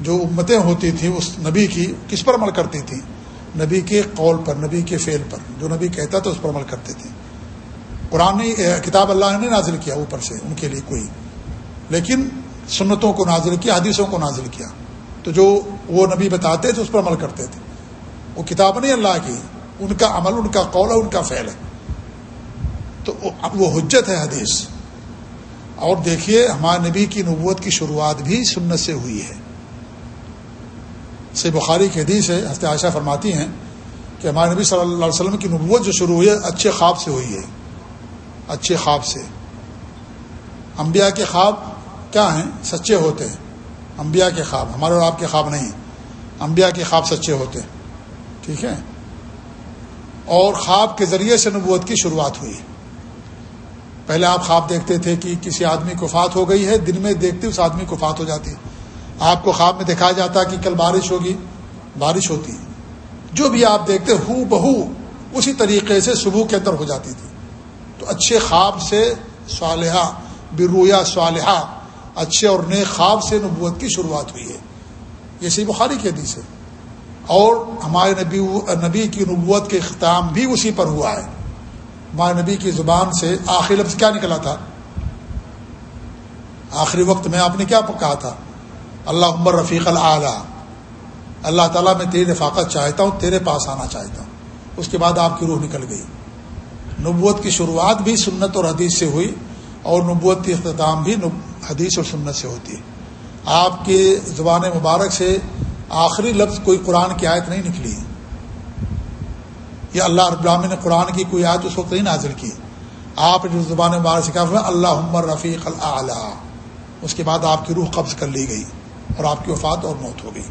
جو امتیں ہوتی تھیں، اس نبی کی کس پر عمل کرتی تھیں؟ نبی کے قول پر، نبی کے فعل پر۔ جو نبی کہتا تو اس پر عمل کرتے تھے۔ قرآن کتاب اللہ نے نازل کیا اوپر سے، ان کے لیے کوئی۔ لیکن سنتوں کو نازل کیا، حدیثوں کو نازل کیا۔ تو جو وہ نبی بتاتے تھے، اس پر عمل کرتے تھے۔ وہ کتاب نہیں اللہ کی، ان کا عمل، ان کا قول ہے ان کا فعل ہے۔ تو اب وہ حجت ہے حدیث۔ اور دیکھیے ہمارے نبی کی نبوت کی شروعات بھی سنت سے ہوئی ہے۔ سے بخاری کی حدیث ہے ہست عائشہ فرماتی ہیں کہ ہمارے نبی صلی اللہ علیہ وسلم کی نبوت جو شروع ہوئی ہے، اچھے خواب سے ہوئی ہے۔ اچھے خواب سے۔ انبیاء کے خواب کیا ہیں؟ سچے ہوتے ہیں۔ انبیاء کے خواب، ہمارے اور آپ کے خواب نہیں انبیاء کے خواب سچے ہوتے ہیں۔ ٹھیک ہے؟ اور خواب کے ذریعے سے نبوت کی شروعات ہوئی پہلے آپ خواب دیکھتے تھے کہ کسی آدمی کو فات ہو گئی ہے، دن میں دیکھتے اس آدمی کو فات ہو جاتی ہے۔ آپ کو خواب میں دکھایا جاتا کہ کل بارش ہوگی، بارش ہوتی جو بھی آپ دیکھتے، ہو بہو اسی طریقے سے صبح کے اندر ہو جاتی تھی۔ تو اچھے خواب سے صالحہ، برویا صالحہ، اچھے اور نئے خواب سے نبوت کی شروعات ہوئی ہے۔ یہ سی بخاری کی حدیث ہے۔ اور ہمارے نبی نبی کی نبوت کے اختتام بھی اسی پر ہوا ہے۔ ہمارے نبی کی زبان سے آخری لفظ کیا نکلا تھا؟ آخری وقت میں آپ نے کیا کہا تھا؟ اللہ عمر رفیق العلیٰ اللہ تعالیٰ میں تیری رفاقت چاہتا ہوں، تیرے پاس آنا چاہتا ہوں۔ اس کے بعد آپ کی روح نکل گئی۔ نبوت کی شروعات بھی سنت اور حدیث سے ہوئی اور نبوت کی اختتام بھی حدیث اور سنت سے ہوتی۔ ہے آپ کے زبان مبارک سے آخری لفظ کوئی قرآن کی آیت نہیں نکلی۔ یا اللہ رب العالمین نے قرآن کی کوئی آیت اس وقت نہیں نازل کی۔ آپ جو زبان مبارک سے کہا اللہ عمر رفیق العلیٰ اس کے بعد آپ کی روح قبض کر لی گئی اور آپ کی وفات اور موت ہو گئی۔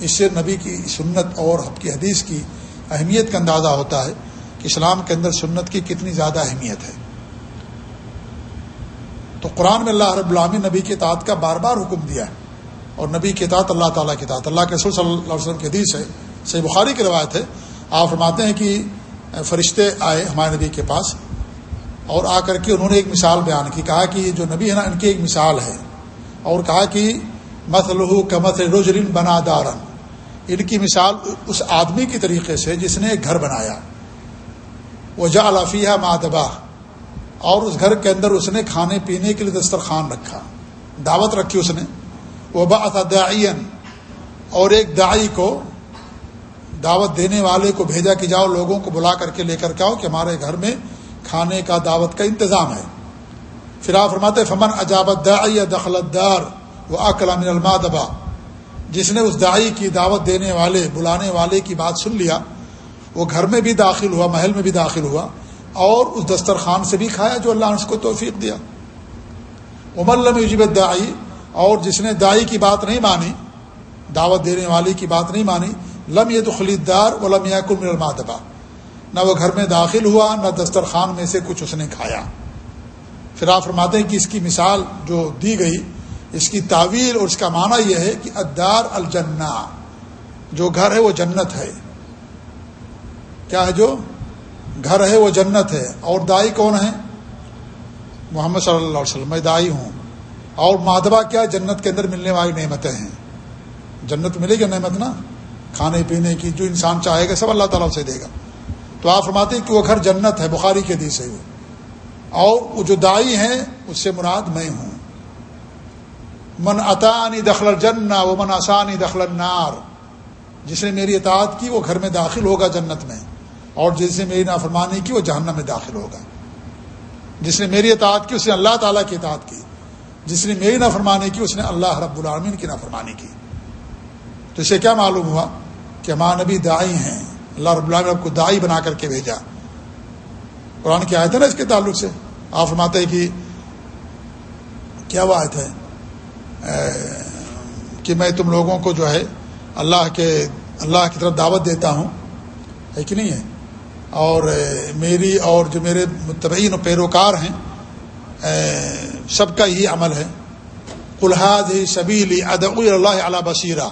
اس سے نبی کی سنت اور حب کی حدیث کی اہمیت کا اندازہ ہوتا ہے کہ اسلام کے اندر سنت کی کتنی زیادہ اہمیت ہے۔ تو قرآن میں اللہ رب العامی نبی کے تعداد کا بار بار حکم دیا ہے اور نبی کے تعداد اللہ تعالیٰ کے تعداد اللہ کے رسول صلی اللہ علیہ وسلم کی حدیث ہے، صحیح بخاری کی روایت ہے آپ فرماتے ہیں کہ فرشتے آئے ہمارے نبی کے پاس اور آ کر کے انہوں نے ایک مثال بیان کی، کہا کہ جو نبی ہے نا، ان کی ایک مثال ہے۔ اور کہا کہ مثلح کمت رجرن بنا دارن۔ ان کی مثال اس آدمی کی طریقے سے جس نے ایک گھر بنایا۔ وہ جا لفیہ مادبا اور اس گھر کے اندر اس نے کھانے پینے کے لیے دسترخوان رکھا۔ دعوت رکھی اس نے۔ وہ دعین اور ایک دائی کو دعوت دینے والے کو بھیجا کہ جاؤ لوگوں کو بلا کر کے لے کر کے آؤ کہ ہمارے گھر میں کھانے کا دعوت کا انتظام ہے۔ پھر آپ فرماتے فمن عجابت دائی دخلت دار وہ من المادبا جس نے اس دائی کی دعوت دینے والے، بلانے والے کی بات سن لیا، وہ گھر میں بھی داخل ہوا، محل میں بھی داخل ہوا، اور اس دسترخوان سے بھی کھایا جو اللہ نے اس کو توفیق دیا۔ عمر لم یجب دائی اور جس نے دائی کی بات نہیں مانی، دعوت دینے والی کی بات نہیں مانی لم یہ تو خلیدار و لم یا کل المادبا نہ وہ گھر میں داخل ہوا، نہ دسترخوان میں سے کچھ اس نے کھایا۔ پھر آپ فرماتے ہیں کہ اس کی مثال جو دی گئی، اس کی تعویل اور اس کا معنی یہ ہے کہ ادار الجنا جو گھر ہے وہ جنت ہے۔ کیا ہے جو؟ گھر ہے وہ جنت ہے۔ اور دائی کون ہے محمد صلی اللہ علیہ وسلم، میں دائی ہوں۔ اور مادبا کیا جنت کے اندر ملنے والی نعمتیں ہیں۔ جنت ملے گی نعمت نا؟ کھانے پینے کی جو انسان چاہے گا، سب اللہ تعالیٰ سے دے گا۔ تو آپ فرماتے ہیں کہ وہ گھر جنت ہے، بخاری کے دی سے اور وہ جو دائی ہیں، اس سے مراد میں ہوں۔ من عطانی دخل جنا وہ من آسانی دخل نار جس نے میری اطاعت کی، وہ گھر میں داخل ہوگا جنت میں۔ اور جس نے میری نافرمانی کی، وہ جہنم میں داخل ہوگا۔ جس نے میری اطاعت کی، اس نے اللہ تعالیٰ کی اطاعت کی۔ جس نے میری نافرمانی کی، اس نے اللہ رب العالمین کی نافرمانی کی۔ تو اسے کیا معلوم ہوا؟ کہ ہمارا نبی دائی ہیں۔ اللہ رب العالمین کو دائی بنا کر کے بھیجا۔ قرآن کی آیت ہے نا اس کے تعلق سے؟ آپ فرماتے ہیں کہ کیا وہ آیت ہے کہ میں تم لوگوں کو جو ہے اللہ کے، اللہ کی طرف دعوت دیتا ہوں۔ ہے کہ نہیں ہے؟ اور میری اور جو میرے متبین و پیروکار ہیں سب کا یہی عمل ہے۔ الحاظ شبیلی ادب اللہ علیہ بصیرہ۔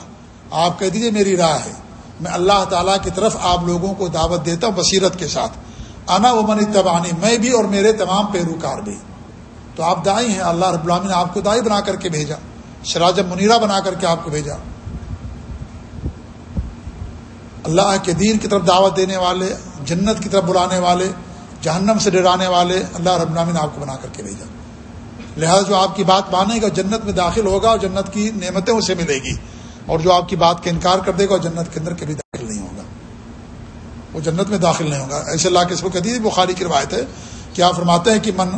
آپ کہہ دیجیے میری راہ ہے۔ میں اللہ تعالیٰ کی طرف آپ لوگوں کو دعوت دیتا ہوں بصیرت کے ساتھ۔ انا و من تبانی میں بھی اور میرے تمام پیروکار بھی۔ تو آپ دائی ہیں، اللہ رب العالمین نے آپ کو دائی بنا کر کے بھیجا۔ شراج منیرا بنا کر کے آپ کو بھیجا۔ اللہ کے دین کی طرف دعوت دینے والے، جنت کی طرف بلانے والے، جہنم سے ڈرانے والے، اللہ رب العالمین نے آپ کو بنا کر کے بھیجا۔ لہذا جو آپ کی بات مانے گا، جنت میں داخل ہوگا اور جنت کی نعمتیں اسے ملے گی۔ اور جو آپ کی بات کا انکار کر دے گا جنت کے اندر کبھی داخل نہیں ہوگا۔ وہ جنت میں داخل نہیں ہوگا۔ ایسے اللہ کے سب حدیث بخاری کی روایت ہے کہ آپ فرماتے ہیں کہ من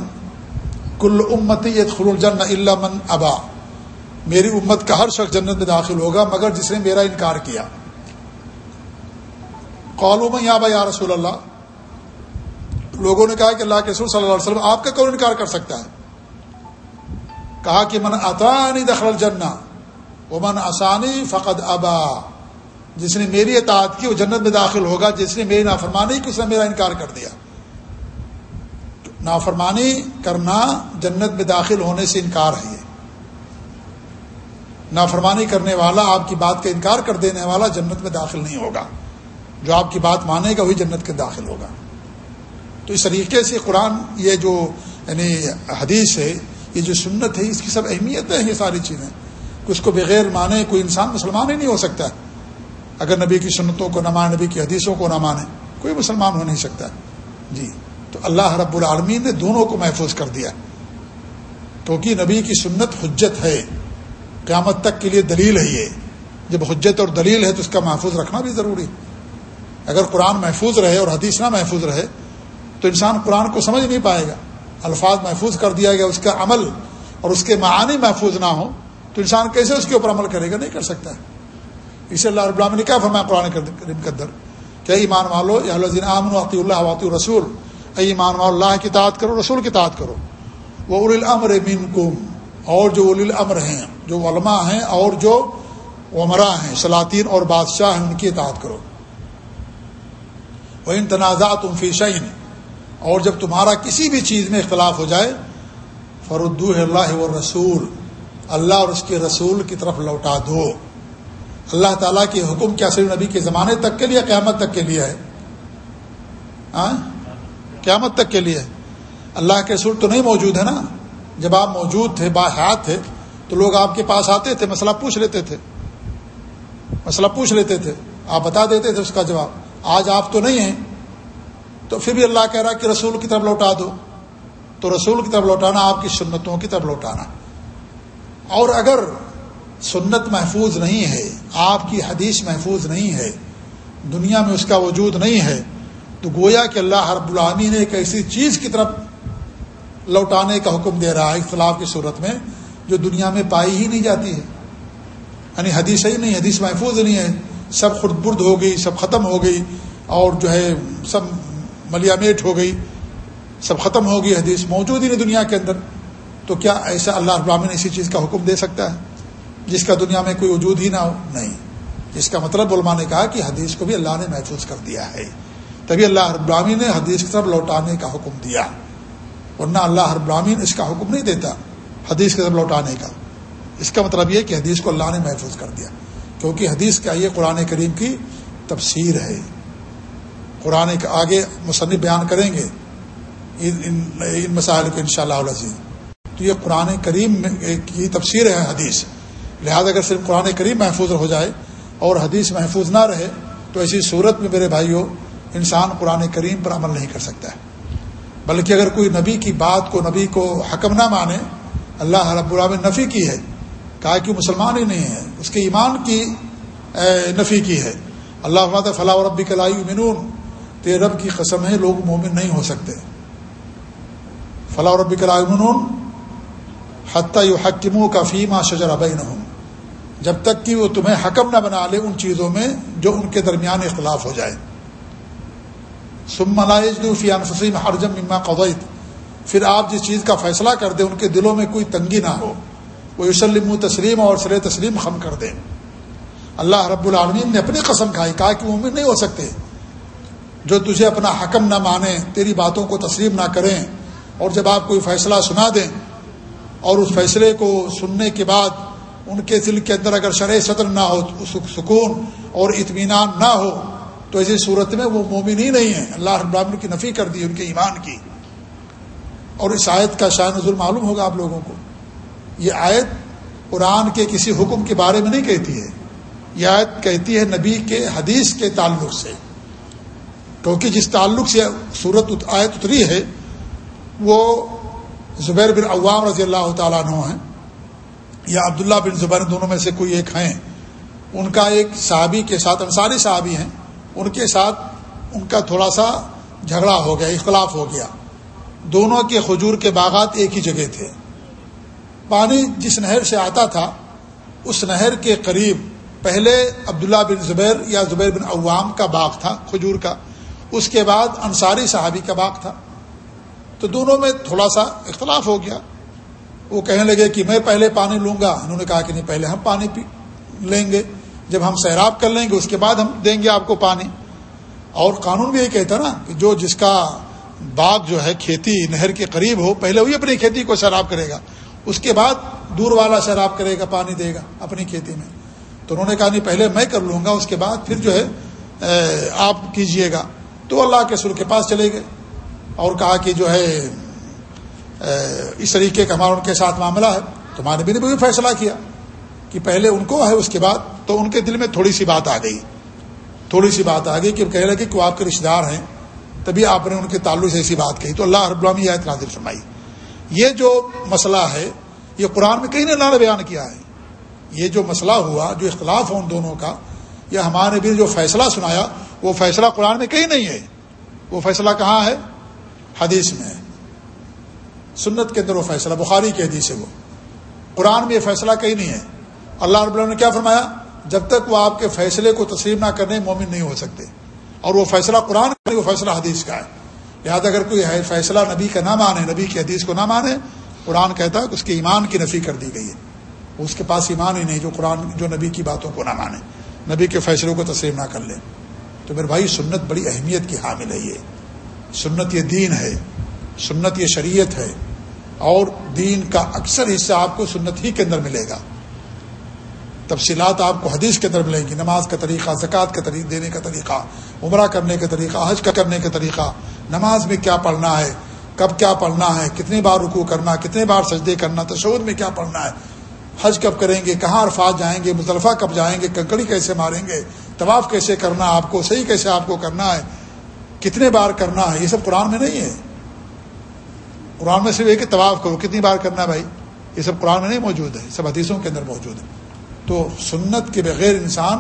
کل امتی خل الجن اللہ من ابا۔ میری امت کا ہر شخص جنت میں داخل ہوگا، مگر جس نے میرا انکار کیا۔ قالو یا یا رسول اللہ۔ لوگوں نے کہا کہ اللہ کے رسول صلی اللہ علیہ وسلم، آپ کا کون انکار کر سکتا ہے؟ کہا کہ من اطانی دخل الجنہ وہ آسانی فقط ابا۔ جس نے میری اطاعت کی وہ جنت میں داخل ہوگا، جس نے میری نافرمانی کی اس نے میرا انکار کر دیا۔ نافرمانی کرنا جنت میں داخل ہونے سے انکار ہے یہ۔ نافرمانی کرنے والا آپ کی بات کا انکار کر دینے والا جنت میں داخل نہیں ہوگا۔ جو آپ کی بات مانے گا وہی جنت کے داخل ہوگا۔ تو اس طریقے سے قرآن یہ جو یعنی حدیث ہے، یہ جو سنت ہے، اس کی سب اہمیت ہے یہ ساری چیزیں۔ کہ اس کو بغیر مانے کوئی انسان مسلمان ہی نہیں ہو سکتا اگر نبی کی سنتوں کو نہ مانے، نبی کی حدیثوں کو نہ مانے، کوئی مسلمان ہو نہیں سکتا جی تو اللہ رب العالمین نے دونوں کو محفوظ کر دیا کیونکہ نبی کی سنت حجت ہے، قیامت تک کے لیے دلیل ہے یہ۔ جب حجت اور دلیل ہے تو اس کا محفوظ رکھنا بھی ضروری اگر قرآن محفوظ رہے اور حدیث نہ محفوظ رہے، تو انسان قرآن کو سمجھ نہیں پائے گا۔ الفاظ محفوظ کر دیا گیا، اس کا عمل اور اس کے معانی محفوظ نہ ہو تو انسان کیسے اس کے اوپر عمل کرے گا؟ نہیں کر سکتا اسے اللہ رب العالمین نے کیا فرمایا قرآن کریم کے اندر کیا ایمان والو، یا اللہ عامن وقی اللہ وط رسول اے ایمان والو، اللہ کی تعداد کرو، رسول کی تعداد کرو۔ وہ اول الامر من کم اور جو اول الامر ہیں، جو علماء ہیں، اور جو عمرا ہیں، سلاطین اور بادشاہ ہیں، ان کی اطاعت کرو۔ وہ ان تنازعات فیشین اور جب تمہارا کسی بھی چیز میں اختلاف ہو جائے فردو اللہ و رسول اللہ اور اس کے رسول کی طرف لوٹا دو۔ اللہ تعالیٰ کے حکم کیا صرف نبی کے زمانے تک کے لیے، قیامت تک کے لیے ہے؟ ہاں؟ قیامت تک کے لیے۔ اللہ کے رسول تو نہیں موجود ہے نا؟ جب آپ موجود تھے، باحیات تھے، تو لوگ آپ کے پاس آتے تھے، مسئلہ پوچھ لیتے تھے۔ مسئلہ پوچھ لیتے تھے۔ آپ بتا دیتے تھے اس کا جواب۔ آج آپ تو نہیں ہیں۔ تو پھر بھی اللہ کہہ رہا کہ رسول کی طرف لوٹا دو۔ تو رسول کی طرف لوٹانا، آپ کی سنتوں کی طرف لوٹانا۔ اور اگر سنت محفوظ نہیں ہے، آپ کی حدیث محفوظ نہیں ہے، دنیا میں اس کا وجود نہیں ہے، تو گویا کہ اللہ رب العامی نے ایک ایسی چیز کی طرف لوٹانے کا حکم دے رہا ہے اختلاف کی صورت میں، جو دنیا میں پائی ہی نہیں جاتی ہے۔ یعنی حدیث ہی نہیں، حدیث محفوظ نہیں ہے، سب خرد برد ہو گئی، سب ختم ہو گئی، اور جو ہے سب ملیامیٹ ہو گئی، سب ختم ہو گئی، حدیث موجود ہی نہیں دنیا کے اندر۔ تو کیا ایسا اللہ ابراہین اسی چیز کا حکم دے سکتا ہے؟ جس کا دنیا میں کوئی وجود ہی نہ ہو؟ نہیں. اس کا مطلب علماء نے کہا کہ حدیث کو بھی اللہ نے محفوظ کر دیا ہے۔ تبھی اللہ ابراہین نے حدیث کی طرف لوٹانے کا حکم دیا۔ ورنہ اللہ ابراہین اس کا حکم نہیں دیتا حدیث کی طرف لوٹانے کا۔ اس کا مطلب یہ کہ حدیث کو اللہ نے محفوظ کر دیا۔ کیونکہ حدیث کا یہ قرآن کریم کی تفسیر ہے۔ قرآن کے آگے مصنف بیان کریں گے۔ ان مسائل کو ان شاء اللہ علیہ تو یہ قرآن کریم کی تفسیر ہے حدیث۔ لہذا اگر صرف قرآن کریم محفوظ ہو جائے اور حدیث محفوظ نہ رہے، تو ایسی صورت میں میرے بھائیوں انسان قرآن کریم پر عمل نہیں کر سکتا ہے۔ بلکہ اگر کوئی نبی کی بات کو، نبی کو حکم نہ مانے، اللہ رب العالمین نفی کی ہے۔ کہا کہ مسلمان ہی نہیں ہے، اس کے ایمان کی نفی کی ہے۔ اللہ فلاح ربی کلائی منون تیرے رب کی قسم ہے، لوگ مومن نہیں ہو سکتے۔ فلاح ربی کلائی منون حتیٰ حکموں کا فیمہ شجر ابئی جب تک کہ وہ تمہیں حکم نہ بنا لے ان چیزوں میں جو ان کے درمیان اختلاف ہو جائے۔ فیم حرجم مما قویت پھر آپ جس چیز کا فیصلہ کر دیں، ان کے دلوں میں کوئی تنگی نہ ہو۔ وہ یوسلم تسلیم اور سر تسلیم خم کر دیں۔ اللہ رب العالمین نے اپنی قسم کھائی، کہا کہ وہ نہیں ہو سکتے۔ جو تجھے اپنا حکم نہ مانے، تیری باتوں کو تسلیم نہ کریں اور جب آپ کوئی فیصلہ سنا دیں اور اس فیصلے کو سننے کے بعد ان کے دل کے اندر اگر شرح صدر نہ ہو سکون اور اطمینان نہ ہو، تو ایسی صورت میں وہ مومن ہی نہیں ہیں۔ اللہ العالمین کی نفی کر دی، ان کے ایمان کی۔ اور اس آیت کا شاہ نظر معلوم ہوگا آپ لوگوں کو۔ یہ آیت قرآن کے کسی حکم کے بارے میں نہیں کہتی ہے۔ یہ آیت کہتی ہے نبی کے حدیث کے تعلق سے۔ کیونکہ جس تعلق سے صورت آیت اتری ہے، وہ زبیر بن عوام رضی اللہ تعالیٰ عنہ ہیں۔ یا عبداللہ بن زبیر دونوں میں سے کوئی ایک ہیں۔ ان کا ایک صحابی کے ساتھ، انصاری صحابی ہیں۔ ان کے ساتھ ان کا تھوڑا سا جھگڑا ہو گیا، اختلاف ہو گیا۔ دونوں کے خجور کے باغات ایک ہی جگہ تھے۔ پانی جس نہر سے آتا تھا، اس نہر کے قریب پہلے عبداللہ بن زبیر یا زبیر بن عوام کا باغ تھا، کھجور کا۔ اس کے بعد انصاری صحابی کا باغ تھا۔ تو دونوں میں تھوڑا سا اختلاف ہو گیا۔ وہ کہنے لگے کہ میں پہلے پانی لوں گا۔ انہوں نے کہا کہ نہیں، پہلے ہم پانی پی لیں گے۔ جب ہم سیراب کر لیں گے، اس کے بعد ہم دیں گے آپ کو پانی۔ اور قانون بھی یہی کہتا نا کہ جو جس کا باغ جو ہے، کھیتی نہر کے قریب ہو، پہلے وہی اپنی کھیتی کو سیراب کرے گا۔ اس کے بعد دور والا سیراب کرے گا، پانی دے گا اپنی کھیتی میں۔ تو انہوں نے کہا نہیں، پہلے میں کر لوں گا، اس کے بعد پھر جو ہے آپ کیجیے گا۔ تو اللہ کے سر کے پاس چلے گئے۔ اور کہا کہ جو ہے اس طریقے کا ہمارا ان کے ساتھ معاملہ ہے۔ تو ہمارے بھی نے بھی فیصلہ کیا کہ پہلے ان کو ہے، اس کے بعد تو ان کے دل میں تھوڑی سی بات آ گئی۔ تھوڑی سی بات آ گئی کہ کہہ لگے کہ وہ آپ کے رشتے دار ہیں، تبھی آپ نے ان کے تعلق سے ایسی بات کہی۔ تو اللہ رب العالمین یہ نازل فرمائی۔ یہ جو مسئلہ ہے، یہ قرآن میں کہیں نہ بیان کیا ہے۔ یہ جو مسئلہ ہوا، جو اختلاف ہو ان دونوں کا، یا ہمارے بھی جو فیصلہ سنایا، وہ فیصلہ قرآن میں کہیں نہیں ہے۔ وہ فیصلہ کہاں ہے؟ حدیث میں ہے۔ سنت کے اندر وہ فیصلہ، بخاری کے حدیث ہے وہ۔ قرآن میں یہ فیصلہ کہیں نہیں ہے۔ اللہ رب اللہ نے کیا فرمایا؟ جب تک وہ آپ کے فیصلے کو تسلیم نہ کرنے، مومن نہیں ہو سکتے۔ اور وہ فیصلہ قرآن کا نہیں وہ فیصلہ حدیث کا ہے۔ لہٰذا اگر کوئی فیصلہ نبی کا نہ مانے، نبی کی حدیث کو نہ مانے، قرآن کہتا ہے کہ اس کے ایمان کی نفی کر دی گئی ہے۔ اس کے پاس ایمان ہی نہیں، جو قرآن، جو نبی کی باتوں کو نہ مانے۔ نبی کے فیصلوں کو تسلیم نہ کر لے۔ تو میرے بھائی، سنت بڑی اہمیت کی حامل ہے یہ۔ سنت یہ دین ہے، سنت یہ شریعت ہے، اور دین کا اکثر حصہ آپ کو سنت ہی کے اندر ملے گا۔ تفصیلات آپ کو حدیث کے اندر ملیں گی، نماز کا طریقہ، زکوٰۃ کا طریقہ، دینے کا طریقہ، عمرہ کرنے کا طریقہ، حج کا کرنے کا طریقہ، نماز میں کیا پڑھنا ہے، کب کیا پڑھنا ہے، کتنی بار رکو کرنا، کتنے بار سجدے کرنا تشود میں کیا پڑھنا ہے، حج کب کریں گے، کہاں عرفات جائیں گے، مصطلفہ کب جائیں گے، کنکڑی کیسے ماریں گے، طواف کیسے کرنا آپ کو، صحیح کیسے آپ کو کرنا ہے کتنے بار کرنا ہے؟ یہ سب قرآن میں نہیں ہے۔ قرآن میں صرف ایک طواف کرو، کتنی بار کرنا ہے بھائی؟ یہ سب قرآن میں نہیں موجود ہے سب حدیثوں کے اندر موجود ہے۔ تو سنت کے بغیر انسان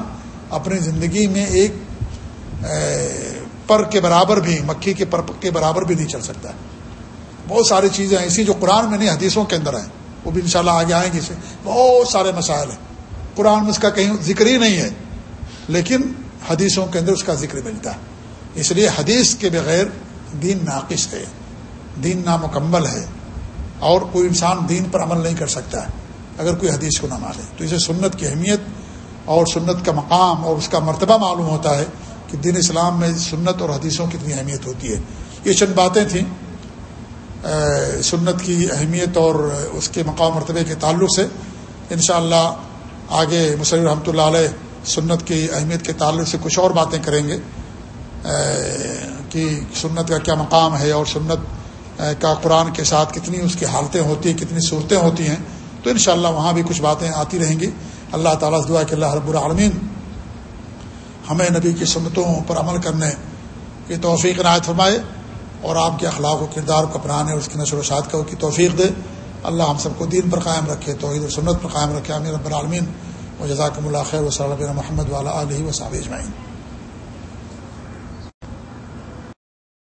اپنی زندگی میں ایک پر کے برابر بھی مکھی کے پر کے برابر بھی نہیں چل سکتا۔ ہے بہت ساری چیزیں ایسی جو قرآن میں نہیں، حدیثوں کے اندر ہیں۔ وہ بھی انشاءاللہ آگے آئیں گے اسے۔ بہت سارے مسائل ہیں۔ قرآن میں اس کا کہیں ذکر ہی نہیں ہے، لیکن حدیثوں کے اندر اس کا ذکر ملتا ہے۔ اس لیے حدیث کے بغیر دین ناقص ہے، دین نامکمل ہے اور کوئی انسان دین پر عمل نہیں کر سکتا ہے اگر کوئی حدیث کو نہ مانے۔ تو اسے سنت کی اہمیت اور سنت کا مقام اور اس کا مرتبہ معلوم ہوتا ہے کہ دین اسلام میں سنت اور حدیثوں کی اتنی اہمیت ہوتی ہے۔ یہ چند باتیں تھیں سنت کی اہمیت اور اس کے مقام مرتبے کے تعلق سے انشاءاللہ اللہ آگے مصر رحمۃ اللہ علیہ سنت کی اہمیت کے تعلق سے کچھ اور باتیں کریں گے۔ کہ سنت کا کیا مقام ہے اور سنت کا قرآن کے ساتھ کتنی اس کی حالتیں ہوتی ہیں، کتنی صورتیں ہوتی ہیں، تو انشاءاللہ وہاں بھی کچھ باتیں آتی رہیں گی۔ اللہ تعالیٰ سے دعا کہ اللہ رب العالمین ہمیں نبی کی سنتوں پر عمل کرنے کی توفیق عنایت فرمائے اور آپ کے اخلاق و کردار کو اپنانے اور اس کی نشر و شاد کو کی توفیق دے۔ اللہ ہم سب کو دین پر قائم رکھے، توحید و سنت پر قائم رکھے۔ امیر رب العالمین۔ و جزاکم اللہ خیر و صلی اللہ محمد والا علیہ و اجمعین۔